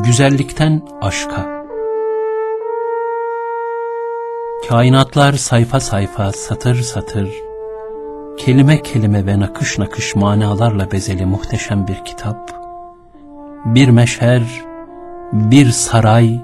güzellikten aşka. Kainatlar sayfa sayfa, satır satır, kelime kelime ve nakış nakış manalarla bezeli muhteşem bir kitap, bir meşher, bir saray,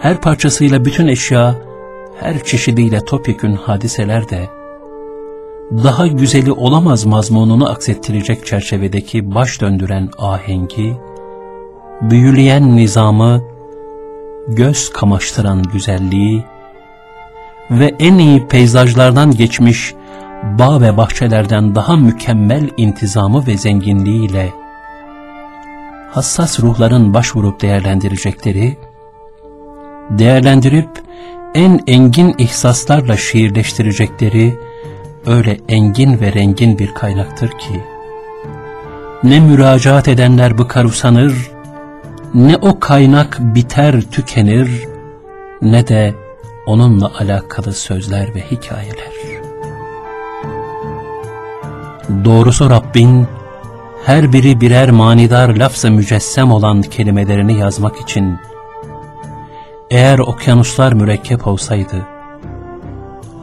her parçasıyla bütün eşya, her çeşidiyle topyekün hadiseler de, daha güzeli olamaz mazmununu aksettirecek çerçevedeki baş döndüren ahengi, büyüleyen nizamı, göz kamaştıran güzelliği ve en iyi peyzajlardan geçmiş bağ ve bahçelerden daha mükemmel intizamı ve zenginliğiyle hassas ruhların başvurup değerlendirecekleri, değerlendirip en engin ihsaslarla şiirleştirecekleri öyle engin ve rengin bir kaynaktır ki, ne müracaat edenler bıkar usanır, ne o kaynak biter tükenir, ne de onunla alakalı sözler ve hikayeler. Doğrusu Rabbin, her biri birer manidar lafza mücessem olan kelimelerini yazmak için, eğer okyanuslar mürekkep olsaydı,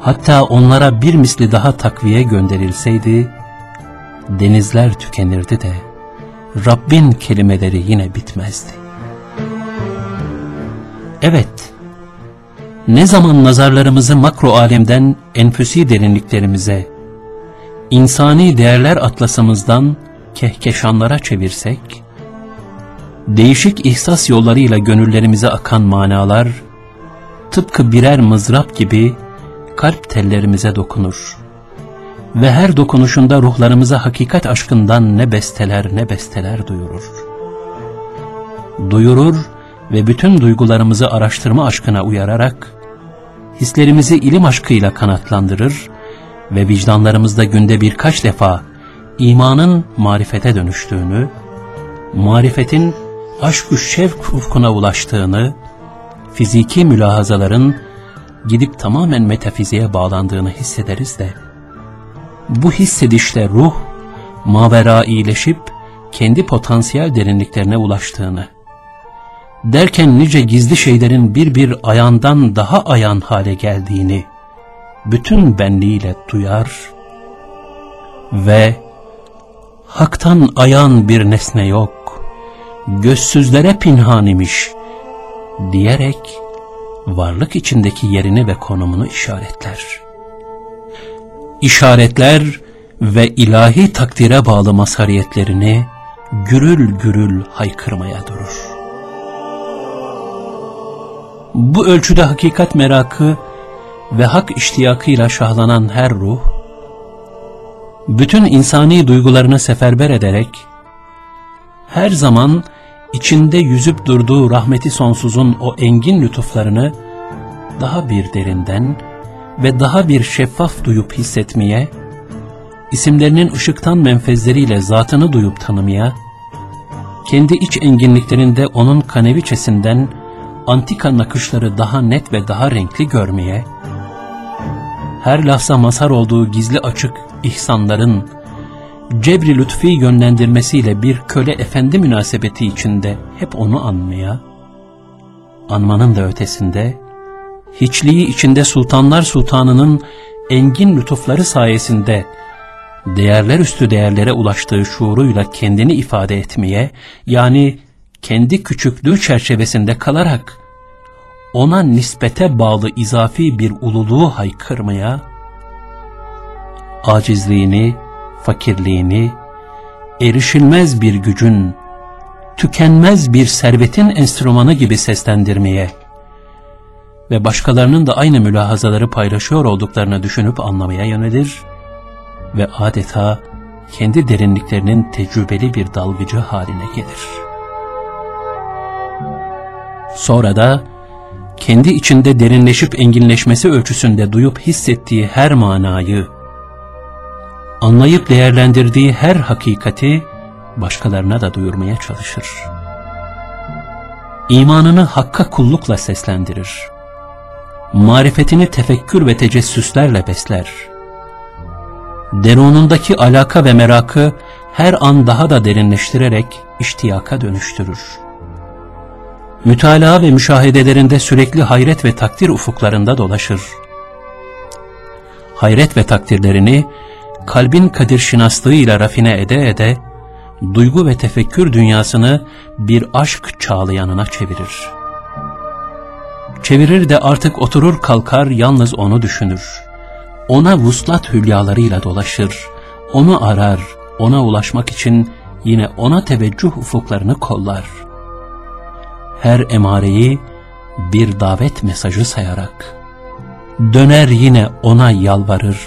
hatta onlara bir misli daha takviye gönderilseydi, denizler tükenirdi de, Rabbin kelimeleri yine bitmezdi. Evet, ne zaman nazarlarımızı makro alemden enfüsi derinliklerimize, insani değerler atlasımızdan kehkeşanlara çevirsek, değişik ihsas yollarıyla gönüllerimize akan manalar, tıpkı birer mızrap gibi kalp tellerimize dokunur. Ve her dokunuşunda ruhlarımıza hakikat aşkından ne besteler ne besteler duyurur. Duyurur ve bütün duygularımızı araştırma aşkına uyararak, hislerimizi ilim aşkıyla kanatlandırır ve vicdanlarımızda günde birkaç defa imanın marifete dönüştüğünü, marifetin aşk-ı şevk ufkuna ulaştığını, fiziki mülahazaların gidip tamamen metafiziğe bağlandığını hissederiz de, bu hissedişle ruh, mavera iyileşip kendi potansiyel derinliklerine ulaştığını, derken nice gizli şeylerin bir bir ayağından daha ayan hale geldiğini, bütün benliğiyle duyar ve haktan ayan bir nesne yok, gözsüzlere pinhan imiş diyerek varlık içindeki yerini ve konumunu işaretler. İşaretler ve ilahi takdire bağlı masariyetlerini gürül gürül haykırmaya durur. Bu ölçüde hakikat merakı ve hak iştiyakıyla şahlanan her ruh, bütün insani duygularını seferber ederek, her zaman içinde yüzüp durduğu rahmeti sonsuzun o engin lütuflarını daha bir derinden ve daha bir şeffaf duyup hissetmeye, isimlerinin ışıktan menfezleriyle zatını duyup tanımaya, kendi iç enginliklerinde onun kaneviçesinden antika nakışları daha net ve daha renkli görmeye, her lafza mazhar olduğu gizli açık ihsanların, cebri lütfi yönlendirmesiyle bir köle efendi münasebeti içinde hep onu anmaya, anmanın da ötesinde, hiçliği içinde sultanlar sultanının engin lütufları sayesinde değerler üstü değerlere ulaştığı şuuruyla kendini ifade etmeye, yani kendi küçüklüğü çerçevesinde kalarak ona nispete bağlı izafi bir ululuğu haykırmaya, acizliğini, fakirliğini, erişilmez bir gücün, tükenmez bir servetin enstrümanı gibi seslendirmeye ve başkalarının da aynı mülahazaları paylaşıyor olduklarını düşünüp anlamaya yönelir ve adeta kendi derinliklerinin tecrübeli bir dalgıcı haline gelir. Sonra da kendi içinde derinleşip enginleşmesi ölçüsünde duyup hissettiği her manayı, anlayıp değerlendirdiği her hakikati başkalarına da duyurmaya çalışır. İmanını hakka kullukla seslendirir. Marifetini tefekkür ve tecessüslerle besler. Derunundaki alaka ve merakı her an daha da derinleştirerek iştiyaka dönüştürür mütalaa ve müşahedelerinde sürekli hayret ve takdir ufuklarında dolaşır. Hayret ve takdirlerini kalbin kadir şinaslığıyla rafine ede ede, duygu ve tefekkür dünyasını bir aşk çağlayanına çevirir. Çevirir de artık oturur kalkar yalnız onu düşünür. Ona vuslat hülyalarıyla dolaşır, onu arar, ona ulaşmak için yine ona teveccüh ufuklarını kollar. Her emareyi bir davet mesajı sayarak, döner yine ona yalvarır.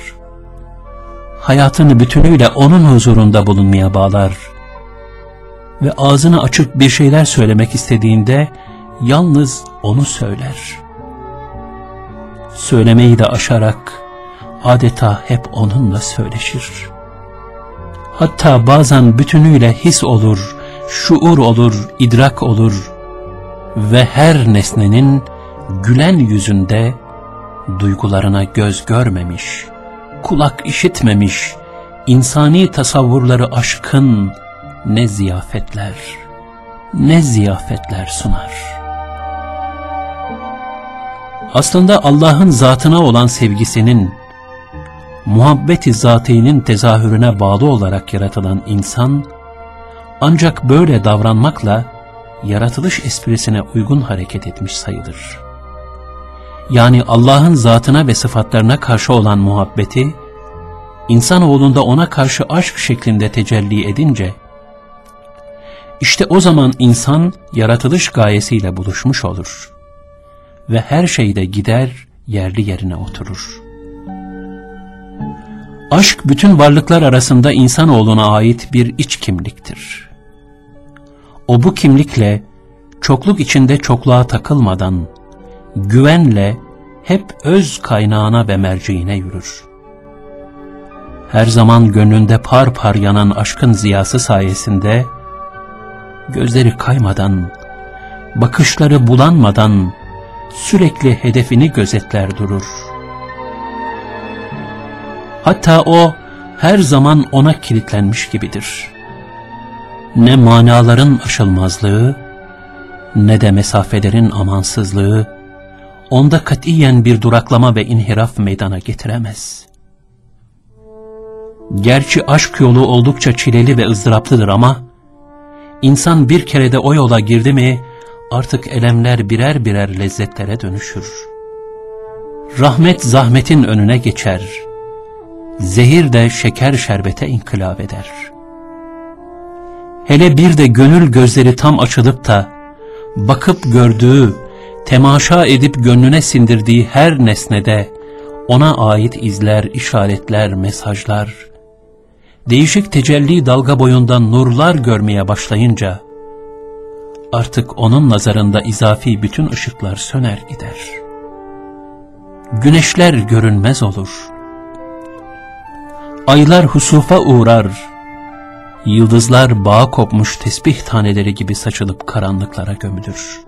Hayatını bütünüyle onun huzurunda bulunmaya bağlar. Ve ağzını açıp bir şeyler söylemek istediğinde, yalnız onu söyler. Söylemeyi de aşarak, adeta hep onunla söyleşir. Hatta bazen bütünüyle his olur, şuur olur, idrak olur ve her nesnenin gülen yüzünde duygularına göz görmemiş, kulak işitmemiş, insani tasavvurları aşkın ne ziyafetler, ne ziyafetler sunar. Aslında Allah'ın zatına olan sevgisinin, muhabbeti zatinin tezahürüne bağlı olarak yaratılan insan, ancak böyle davranmakla yaratılış esprisine uygun hareket etmiş sayılır. Yani Allah'ın zatına ve sıfatlarına karşı olan muhabbeti, insanoğlunda ona karşı aşk şeklinde tecelli edince, işte o zaman insan yaratılış gayesiyle buluşmuş olur ve her şeyde gider yerli yerine oturur. Aşk bütün varlıklar arasında insanoğluna ait bir iç kimliktir. O bu kimlikle çokluk içinde çokluğa takılmadan, güvenle hep öz kaynağına ve merceğine yürür. Her zaman gönlünde par par yanan aşkın ziyası sayesinde, gözleri kaymadan, bakışları bulanmadan, sürekli hedefini gözetler durur. Hatta o her zaman ona kilitlenmiş gibidir. Ne manaların aşılmazlığı, ne de mesafelerin amansızlığı, onda katiyen bir duraklama ve inhiraf meydana getiremez. Gerçi aşk yolu oldukça çileli ve ızdıraplıdır ama, insan bir kere de o yola girdi mi, artık elemler birer birer lezzetlere dönüşür. Rahmet zahmetin önüne geçer, zehir de şeker şerbete inkılap eder. Hele bir de gönül gözleri tam açılıp da, bakıp gördüğü, temaşa edip gönlüne sindirdiği her nesnede, ona ait izler, işaretler, mesajlar, değişik tecelli dalga boyundan nurlar görmeye başlayınca, artık onun nazarında izafi bütün ışıklar söner gider. Güneşler görünmez olur. Aylar husufa uğrar. Yıldızlar bağ kopmuş tesbih taneleri gibi saçılıp karanlıklara gömülür.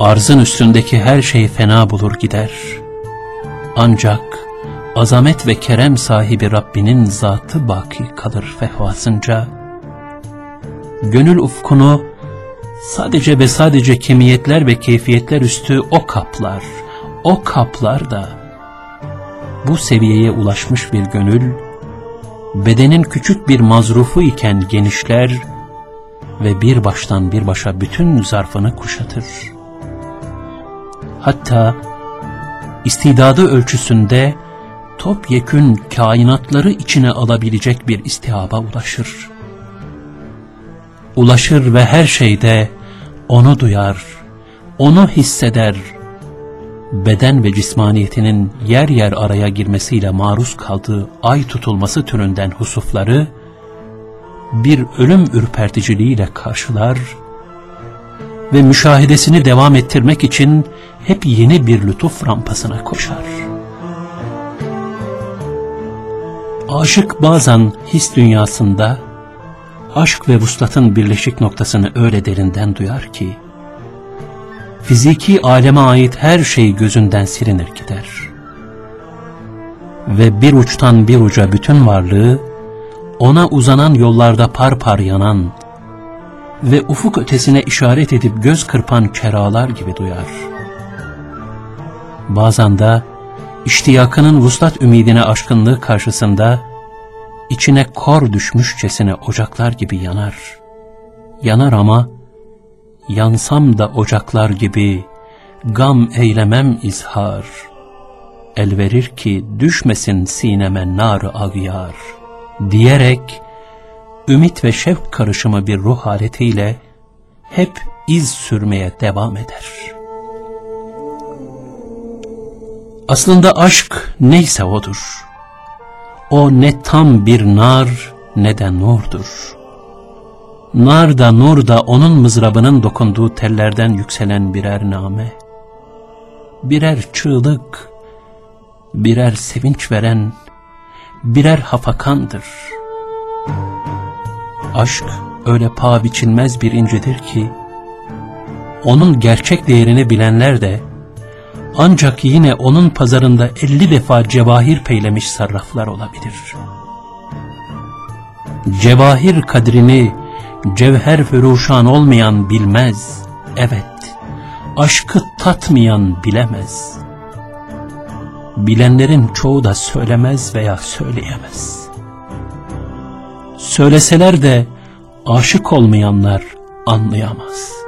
Arzın üstündeki her şey fena bulur gider. Ancak azamet ve kerem sahibi Rabbinin zatı baki kalır fehvasınca, gönül ufkunu sadece ve sadece kemiyetler ve keyfiyetler üstü o kaplar, o kaplar da bu seviyeye ulaşmış bir gönül, bedenin küçük bir mazrufu iken genişler ve bir baştan bir başa bütün zarfını kuşatır. Hatta istidadı ölçüsünde topyekün kainatları içine alabilecek bir istihaba ulaşır ulaşır ve her şeyde onu duyar, onu hisseder. Beden ve cismaniyetinin yer yer araya girmesiyle maruz kaldığı ay tutulması türünden husufları bir ölüm ürperticiliğiyle karşılar ve müşahedesini devam ettirmek için hep yeni bir lütuf rampasına koşar. Aşık bazen his dünyasında aşk ve vuslatın birleşik noktasını öyle derinden duyar ki, fiziki aleme ait her şey gözünden silinir gider. Ve bir uçtan bir uca bütün varlığı, ona uzanan yollarda par par yanan, ve ufuk ötesine işaret edip göz kırpan keralar gibi duyar. Bazen de iştiyakının vuslat ümidine aşkınlığı karşısında içine kor düşmüşçesine ocaklar gibi yanar. Yanar ama yansam da ocaklar gibi gam eylemem izhar. El verir ki düşmesin sineme nar ağyar diyerek ümit ve şevk karışımı bir ruh haletiyle hep iz sürmeye devam eder. Aslında aşk neyse odur. O ne tam bir nar ne de nurdur. Nar da nur da onun mızrabının dokunduğu tellerden yükselen birer name. Birer çığlık, birer sevinç veren, birer hafakandır. Aşk öyle paha biçilmez bir incidir ki, onun gerçek değerini bilenler de, ancak yine onun pazarında elli defa cevahir peylemiş sarraflar olabilir. Cevahir kadrini cevher feruşan olmayan bilmez, evet, aşkı tatmayan bilemez. Bilenlerin çoğu da söylemez veya söyleyemez. Söyleseler de aşık olmayanlar anlayamaz.''